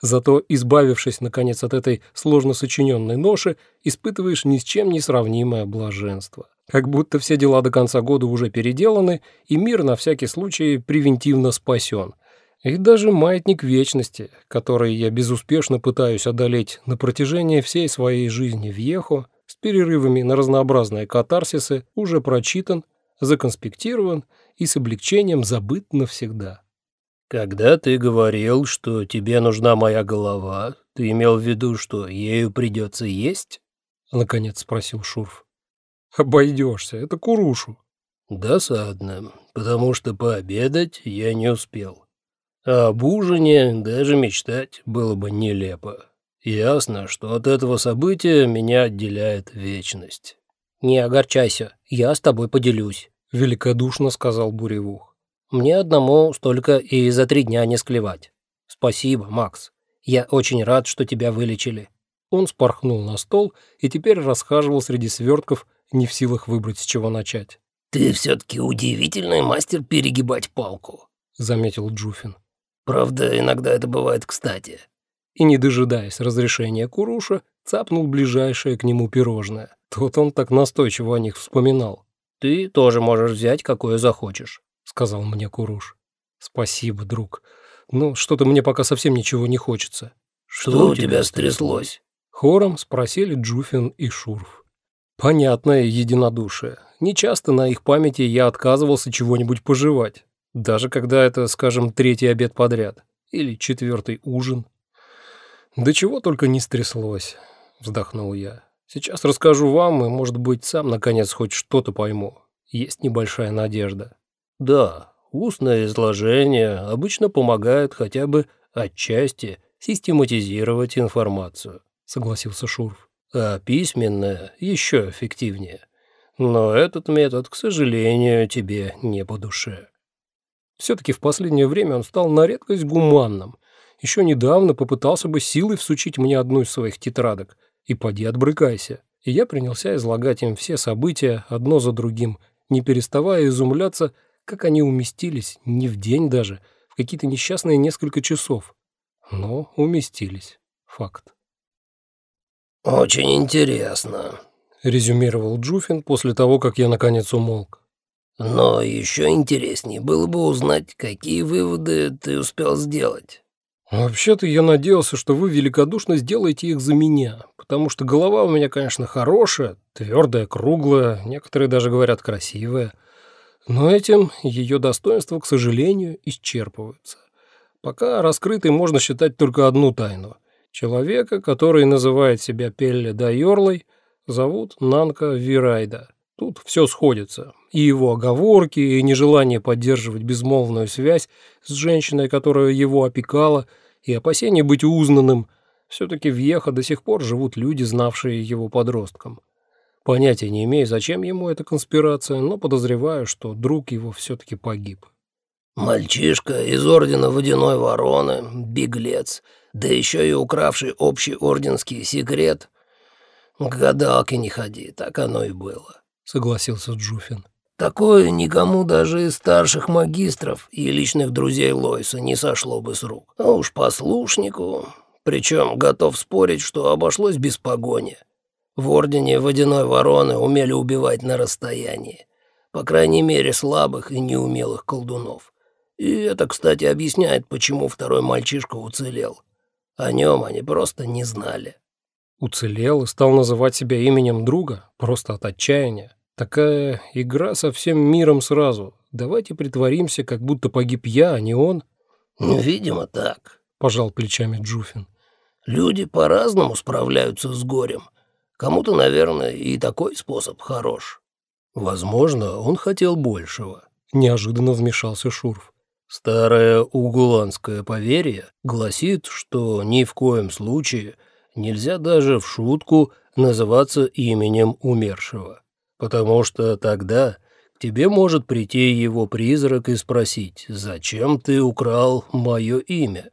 Зато, избавившись, наконец, от этой сложно сочиненной ноши, испытываешь ни с чем не сравнимое блаженство. Как будто все дела до конца года уже переделаны, и мир на всякий случай превентивно спасен. И даже маятник вечности, который я безуспешно пытаюсь одолеть на протяжении всей своей жизни в Ехо, с перерывами на разнообразные катарсисы, уже прочитан, законспектирован и с облегчением забыт навсегда. «Когда ты говорил, что тебе нужна моя голова, ты имел в виду, что ею придется есть?» — наконец спросил Шурф. «Обойдешься, это курушу». «Досадно, потому что пообедать я не успел. А об ужине даже мечтать было бы нелепо. Ясно, что от этого события меня отделяет вечность». «Не огорчайся, я с тобой поделюсь», — великодушно сказал Буревух. Мне одному столько и за три дня не склевать. Спасибо, Макс. Я очень рад, что тебя вылечили». Он спорхнул на стол и теперь расхаживал среди свертков, не в силах выбрать, с чего начать. «Ты все-таки удивительный мастер перегибать палку», — заметил Джуфин. «Правда, иногда это бывает кстати». И, не дожидаясь разрешения Куруша, цапнул ближайшее к нему пирожное. Тут он так настойчиво о них вспоминал. «Ты тоже можешь взять, какое захочешь сказал мне Куруш. «Спасибо, друг. Но что-то мне пока совсем ничего не хочется». «Что у тебя стряслось?» Хором спросили Джуфин и Шурф. Понятное единодушие. Нечасто на их памяти я отказывался чего-нибудь пожевать. Даже когда это, скажем, третий обед подряд. Или четвертый ужин. Да чего только не стряслось, вздохнул я. Сейчас расскажу вам, и, может быть, сам наконец хоть что-то пойму. Есть небольшая надежда. Да, устное изложение обычно помогает хотя бы отчасти систематизировать информацию, согласился Шурф. А письменное еще эффективнее. Но этот метод, к сожалению, тебе не по душе. Все-таки в последнее время он стал на редкость гуманным. Еще недавно попытался бы силой всучить мне одну из своих тетрадок. И поди отбрыкайся. И я принялся излагать им все события одно за другим, не переставая изумляться, как они уместились, не в день даже, в какие-то несчастные несколько часов. Но уместились. Факт. «Очень интересно», — резюмировал Джуфин после того, как я наконец умолк. «Но еще интереснее было бы узнать, какие выводы ты успел сделать». «Вообще-то я надеялся, что вы великодушно сделаете их за меня, потому что голова у меня, конечно, хорошая, твердая, круглая, некоторые даже говорят красивая». Но этим ее достоинства, к сожалению, исчерпываются. Пока раскрытой можно считать только одну тайну. Человека, который называет себя Пелле Дайорлой, зовут Нанка Вирайда. Тут все сходится. И его оговорки, и нежелание поддерживать безмолвную связь с женщиной, которая его опекала, и опасение быть узнанным. Все-таки в Ехо до сих пор живут люди, знавшие его подростком. Понятия не имею, зачем ему эта конспирация, но подозреваю, что друг его все-таки погиб. «Мальчишка из Ордена Водяной Вороны, беглец, да еще и укравший общий орденский секрет. К гадалке не ходи, так оно и было», — согласился Джуфин. «Такое никому даже из старших магистров и личных друзей Лойса не сошло бы с рук. А уж послушнику, причем готов спорить, что обошлось без погони». В Ордене Водяной Вороны умели убивать на расстоянии. По крайней мере, слабых и неумелых колдунов. И это, кстати, объясняет, почему второй мальчишка уцелел. О нем они просто не знали. Уцелел и стал называть себя именем друга, просто от отчаяния. Такая игра со всем миром сразу. Давайте притворимся, как будто погиб я, а не он. Ну, видимо, так, пожал плечами Джуфин. Люди по-разному справляются с горем. Кому-то, наверное, и такой способ хорош. Возможно, он хотел большего. Неожиданно вмешался Шурф. Старое угуланское поверье гласит, что ни в коем случае нельзя даже в шутку называться именем умершего, потому что тогда к тебе может прийти его призрак и спросить, зачем ты украл мое имя.